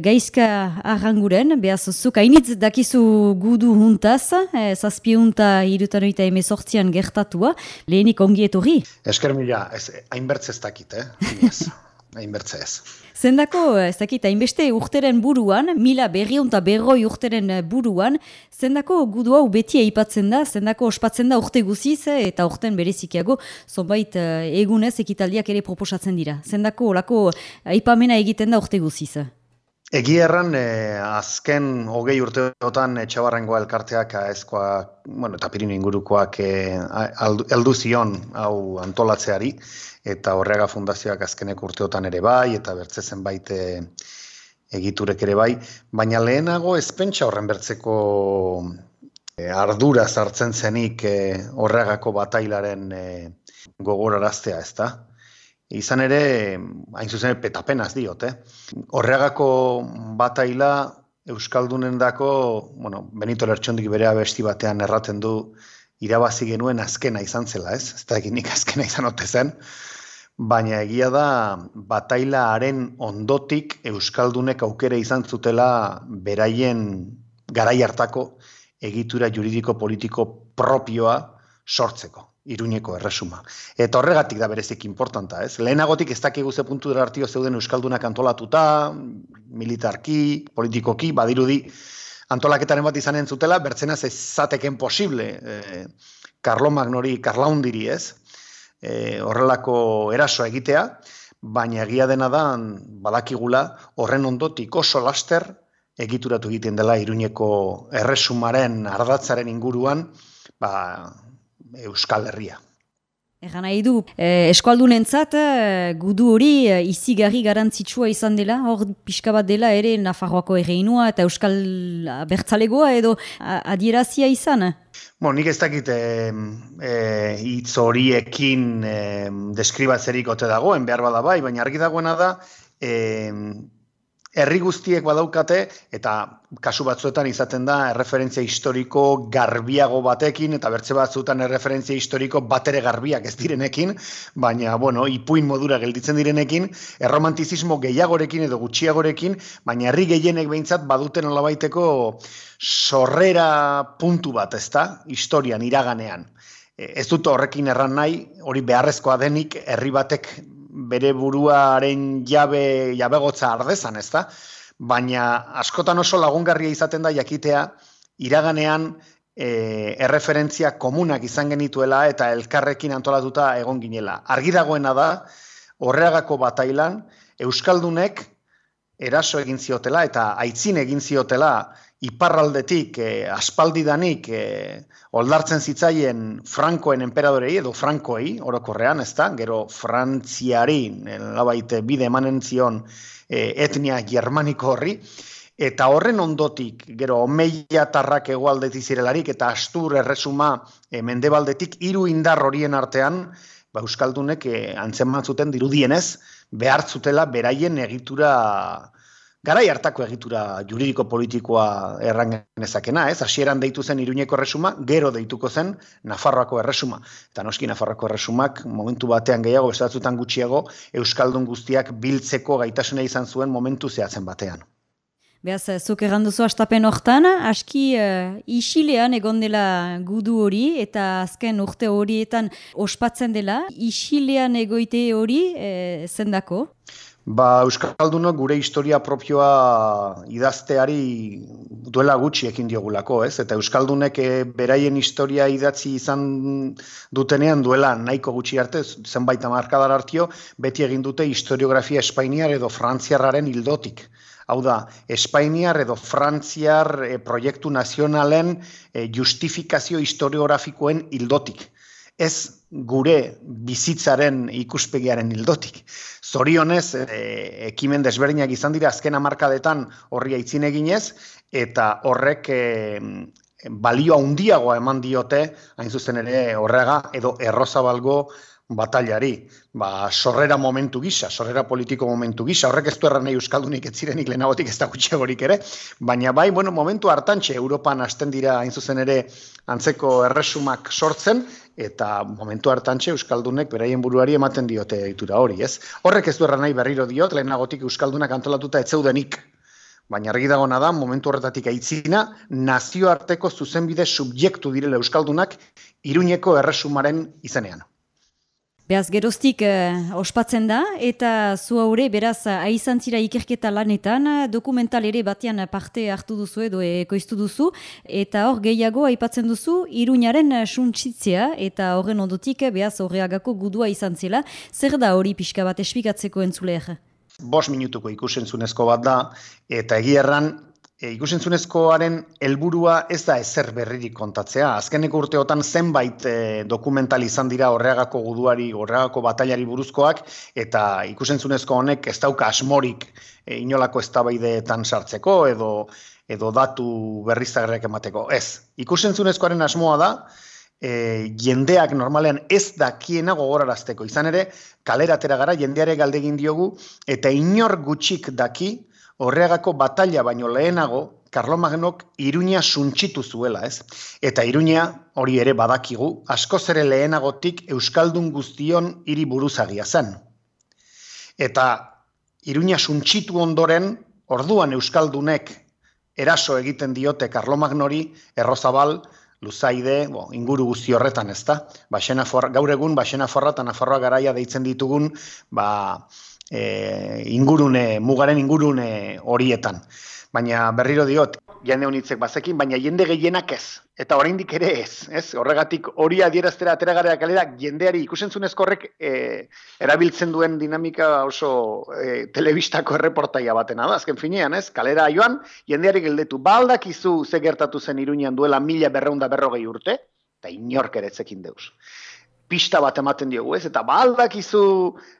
Gaizka arranguren, behaz zuk hainitz dakizu gudu huntaz, eh, zazpi hunta irutan oita emezortzian gertatua, lehenik ongi etorri? Esker mila, hainbertz ez dakit, eh? hainbertze ez. Zendako, ez dakit, hainbeste urteren buruan, mila berriunta berroi urteren buruan, zendako gudu hau beti aipatzen da, zendako ospatzen da urte guziz, eta urten berezikiago, zonbait eh, egunez ekitaldiak ere proposatzen dira. Zendako, olako, aipamena egiten da urte guziz. Egi erran, eh, azken hogei urteotan etxabarrengoa elkarteak aezkoa, bueno, eta pirino ingurukoak eh, aldu zion hau antolatzeari, eta horrega fundazioak azkenek urteotan ere bai, eta bertze zenbait eh, egiturek ere bai, baina lehenago ezpentsa horren bertzeko eh, ardura sartzen zenik eh, horregako batailaren eh, gogoraraztea, ez da? Izan ere, hain zuzen, petapenaz diot, eh? Horregako bataila Euskaldunen dako, bueno, Benito Lertxondik bere abesti batean erraten du irabazi genuen azkena izan zela, ez? Ez da nik azkena izan ote zen, baina egia da batailaaren ondotik Euskaldunek aukera izan zutela beraien garai hartako egitura juridiko politiko propioa sortzeko. Iruñeko erresuma. Eta horregatik da berezik importanta, ez? Lehenagotik ez dakigu ze puntu dara hartio zeuden Euskaldunak antolatuta, militarki, politikoki, badirudi antolaketaren bat izanen zutela, bertzena ez posible, e, Karlo Magnori, Karlaundiri, ez? E, horrelako eraso egitea, baina egia dena da, badakigula, horren ondotik oso laster, egituratu egiten dela Iruñeko erresumaren ardatzaren inguruan, ba, Euskal Herria. Egan nahi du, eh, eskualdunentzat eh, gudu hori eh, izigarri garantzitsua izan dela, hor pixka bat dela ere Nafarroako erreinua eta Euskal Bertzalegoa edo adierazia izan? Bon, nik ez dakit hitz e, horiekin e, deskribatzerik ote dagoen, behar bada bai, baina argi dagoena da, e, herri guztiek badaukate eta kasu batzuetan izaten da erreferentzia historiko garbiago batekin eta bertze batzuetan erreferentzia historiko batere garbiak ez direnekin, baina bueno, ipuin modura gelditzen direnekin, erromantizismo gehiagorekin edo gutxiagorekin, baina herri gehienek behintzat baduten olabaiteko sorrera puntu bat, ezta? Historian iraganean. Ez dut horrekin erran nahi, hori beharrezkoa denik herri batek bere buruaren jabe jabegotza ardezan, ez da? Baina askotan oso lagungarria izaten da jakitea iraganean e, erreferentzia komunak izan genituela eta elkarrekin antolatuta egon ginela. Argi dagoena da, horreagako batailan, Euskaldunek eraso egin ziotela eta aitzin egin ziotela iparraldetik, e, aspaldidanik, e, oldartzen zitzaien Frankoen emperadorei edo Frankoei, orokorrean, ez da, gero Frantziari, labaite bide emanen zion e, etnia germaniko horri, eta horren ondotik, gero omeia tarrak egualdetik zirelarik, eta astur erresuma e, mendebaldetik, hiru indar horien artean, ba, Euskaldunek e, antzeman zuten dirudienez, behartzutela beraien egitura garai hartako egitura juridiko politikoa errangenezakena, ez? Hasieran deitu zen Iruñeko erresuma, gero deituko zen Nafarroako erresuma. Eta noski Nafarroako erresumak momentu batean gehiago bestatzutan gutxiago euskaldun guztiak biltzeko gaitasuna izan zuen momentu zehatzen batean. Beaz, zuk erranduzu astapen hortan, aski uh, isilean egon dela gudu hori eta azken urte horietan ospatzen dela, isilean egoite hori uh, zendako? Ba, Euskaldunok gure historia propioa idazteari duela gutxi ekin diogulako, ez? Eta Euskaldunek eh, beraien historia idatzi izan dutenean duela nahiko gutxi arte, zenbait amarkadar hartio, beti egin dute historiografia espainiar edo frantziarraren hildotik. Hau da, Espainiar edo Frantziar eh, proiektu nazionalen eh, justifikazio historiografikoen hildotik ez gure bizitzaren ikuspegiaren hildotik. Zorionez, e, ekimen desberdinak izan dira azken hamarkadetan horri aitzin eginez, eta horrek e, balio handiagoa eman diote, hain zuzen ere horrega, edo errozabalgo batailari, ba, sorrera momentu gisa, sorrera politiko momentu gisa, horrek ez du erran nahi Euskaldunik ez zirenik lehenagotik ez da gutxegorik ere, baina bai, bueno, momentu hartantxe, Europan hasten dira hain zuzen ere antzeko erresumak sortzen, eta momentu hartantxe Euskaldunek beraien buruari ematen diote ditura hori, ez? Horrek ez du erran nahi berriro diot, lehenagotik Euskaldunak antolatuta ez zeudenik baina argi dagona da, momentu horretatik aitzina, nazioarteko zuzenbide subjektu direla Euskaldunak, iruñeko erresumaren izenean. Beaz, geroztik eh, ospatzen da, eta zu haure, beraz, aizantzira ikerketa lanetan, dokumental ere batean parte hartu duzu edo ekoiztu duzu, eta hor gehiago aipatzen duzu, iruñaren suntsitzea, eta horren ondotik, beaz, horreagako gudua izan zela, zer da hori pixka bat espikatzeko entzuleak? bos minutuko ikusentzunezko bat da, eta egierran e, ikusentzunezkoaren helburua ez da ezer berririk kontatzea. Azkeneko urteotan zenbait e, dokumental izan dira horreagako guduari, horreagako batailari buruzkoak, eta ikusentzunezko honek ez dauka asmorik e, inolako eztabaideetan sartzeko, edo edo datu berriztagarriak emateko. Ez, ikusentzunezkoaren asmoa da, e, jendeak normalean ez dakiena gogorarazteko. Izan ere, kalera gara, jendeare galdegin diogu, eta inor gutxik daki, horreagako batalla baino lehenago, Karlo Magnok iruña suntxitu zuela, ez? Eta iruña hori ere badakigu, asko zere lehenagotik Euskaldun guztion hiri buruzagia zen. Eta iruña suntxitu ondoren, orduan Euskaldunek eraso egiten diote Karlo Magnori, errozabal, luzaide, bo, inguru guzti horretan, ez da? Ba, gaur egun, ba, Xenaforra eta Nafarroa garaia deitzen ditugun, ba, e, ingurune, mugaren ingurune horietan. Baina berriro diot, jende honitzek bazekin, baina jende gehienak ez. Eta oraindik ere ez, ez? Horregatik hori adieraztera ateragarea kalera jendeari ikusentzunezko horrek e, erabiltzen duen dinamika oso e, telebistako erreportaia batena da, azken finean, ez? Kalera joan, jendeari geldetu, baldakizu ze gertatu zen iruñan duela mila berreunda berrogei urte, eta inork eretzekin deus pista bat ematen diogu, ez? Eta baldakizu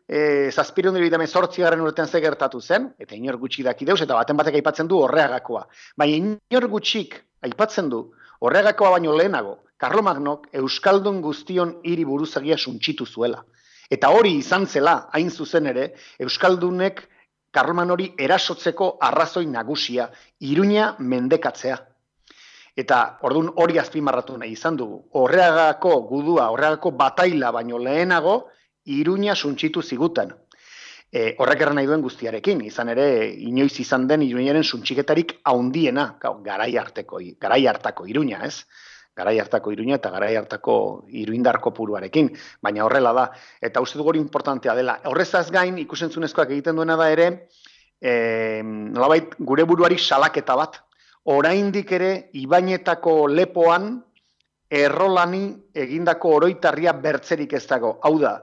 eh zazpireun dira garen urtean ze gertatu zen, eta inor gutxi daki deus, eta baten batek aipatzen du horreagakoa. Baina inor gutxik aipatzen du horreagakoa baino lehenago, Karlo Magnok Euskaldun guztion hiri buruzagia suntxitu zuela. Eta hori izan zela, hain zuzen ere, Euskaldunek Karloman hori erasotzeko arrazoi nagusia, iruña mendekatzea. Eta ordun hori azpimarratu nahi izan dugu. Horreagako gudua, horreagako bataila baino lehenago, iruña suntxitu ziguten. E, horrek nahi duen guztiarekin, izan ere, inoiz izan den iruñaren suntxiketarik haundiena, garai harteko, garai hartako iruña, ez? Garai hartako iruña eta garai hartako iruindarko puruarekin, baina horrela da. Eta uste dugu hori importantea dela. Horrezaz gain, ikusentzunezkoak egiten duena da ere, e, nolabait, gure buruari salaketa bat, oraindik ere ibainetako lepoan errolani egindako oroitarria bertzerik ez dago. Hau da,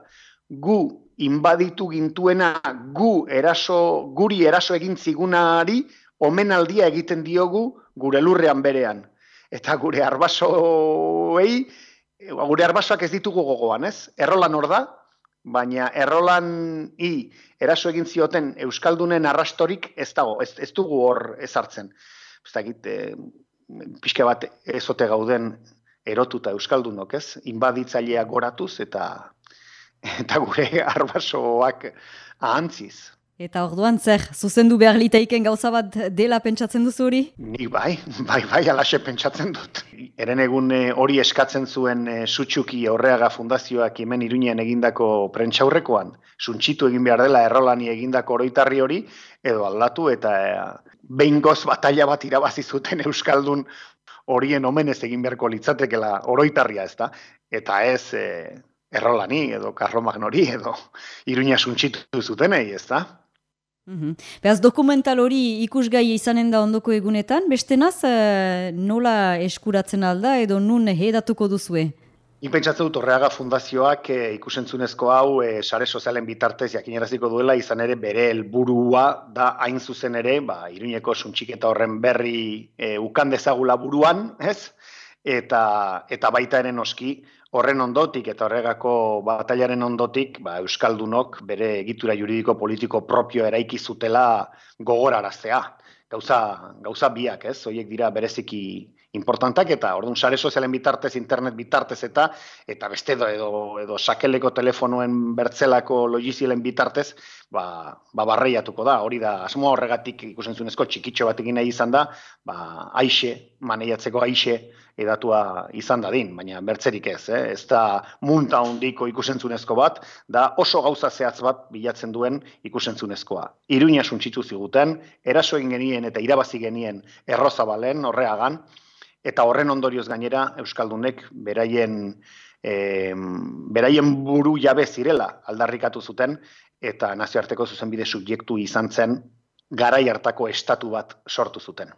gu inbaditu gintuena, gu eraso, guri eraso egin zigunari, omenaldia egiten diogu gure lurrean berean. Eta gure arbasoei, gure arbasoak ez ditugu gogoan, ez? Errolan hor da, baina errolan i eraso egin zioten Euskaldunen arrastorik ez dago, ez, ez dugu hor ezartzen ez dakit, e, pixka bat ezote gauden erotuta euskaldunok, ez? Inbaditzailea goratuz eta eta gure arbasoak ahantziz. Eta orduan zer, zuzendu behar litaiken gauza bat dela pentsatzen duzu hori? Ni bai, bai, bai, alaxe pentsatzen dut. Eren egun eh, hori eskatzen zuen e, sutxuki horreaga fundazioak hemen iruñean egindako prentxaurrekoan, suntxitu egin behar dela errolani egindako oroitarri hori, edo aldatu eta behin goz batalla bat irabazi zuten Euskaldun horien omenez egin beharko litzatekela oroitarria ez da, eta ez e, errolani edo karromagnori edo iruña suntxitu zutenei ez da. Mm Beaz dokumental hori ikusgai izanen da ondoko egunetan, beste naz e, nola eskuratzen alda edo nun hedatuko duzue? Nik pentsatzen dut horreaga fundazioak e, ikusentzunezko hau e, sare sozialen bitartez jakineraziko duela izan ere bere helburua da hain zuzen ere, ba, iruñeko suntxiketa horren berri e, ukan dezagula buruan, ez? Eta, eta baita ere noski horren ondotik eta horregako batailaren ondotik ba, Euskaldunok bere egitura juridiko politiko propio eraiki zutela gogoraraztea. Gauza, gauza biak, ez? Hoiek dira bereziki importantak eta orduan sare sozialen bitartez, internet bitartez eta eta beste edo edo, edo sakeleko telefonoen bertzelako logizilen bitartez, ba, ba barreiatuko da. Hori da asmo horregatik ikusentzunezko txikitxo bat egin nahi izan da, ba aixe, maneiatzeko aixe edatua izan dadin, baina bertzerik ez, eh? ez da munta hondiko ikusentzunezko bat, da oso gauza zehatz bat bilatzen duen ikusentzunezkoa. Iruña suntxitu ziguten, eraso egin genien eta irabazi genien errozabalen, horreagan, eta horren ondorioz gainera Euskaldunek beraien, e, beraien buru jabe zirela aldarrikatu zuten, eta nazioarteko zuzenbide subjektu izan zen garai hartako estatu bat sortu zuten.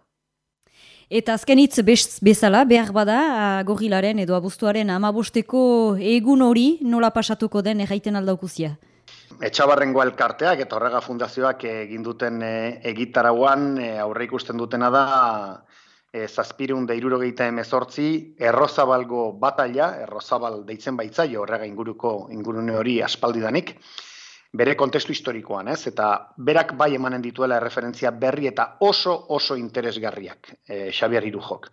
Eta azken hitz bezala, behar bada, gorilaren edo abuztuaren amabosteko egun hori nola pasatuko den erraiten aldaukuzia? Etxabarrengo elkarteak eta horrega fundazioak egin duten e, egitarauan e, aurre ikusten dutena da e, zazpirun da irurogeita emezortzi errozabalgo batalla, errozabal deitzen baitzaio horrega inguruko ingurune hori aspaldidanik, bere kontestu historikoan, ez? Eta berak bai emanen dituela referentzia berri eta oso oso interesgarriak, e, Xabier Irujok.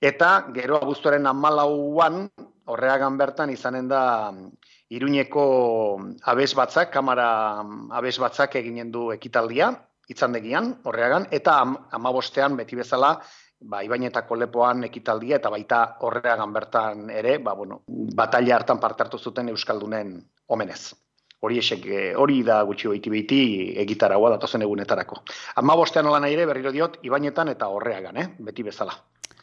Eta gero abuztuaren amalauan, horreagan bertan izanen da Iruñeko abez batzak, kamara abez batzak eginen du ekitaldia, itzandegian, horreagan, eta am, amabostean beti bezala, ba, ibainetako lepoan ekitaldia, eta baita horreagan bertan ere, ba, bueno, batalla hartan parte hartu zuten Euskaldunen omenez hori esek, eh, hori da gutxi goiti behiti egitaragoa datozen egunetarako. Ama bostean nola nahi ere, berriro diot, ibainetan eta horreagan, eh? beti bezala.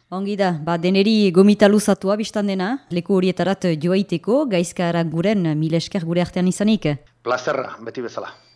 Ongi da, ba, deneri gomita luzatua biztan dena, leku horietarat joaiteko, gaizka guren, mil esker gure artean izanik. Plazerra, beti bezala.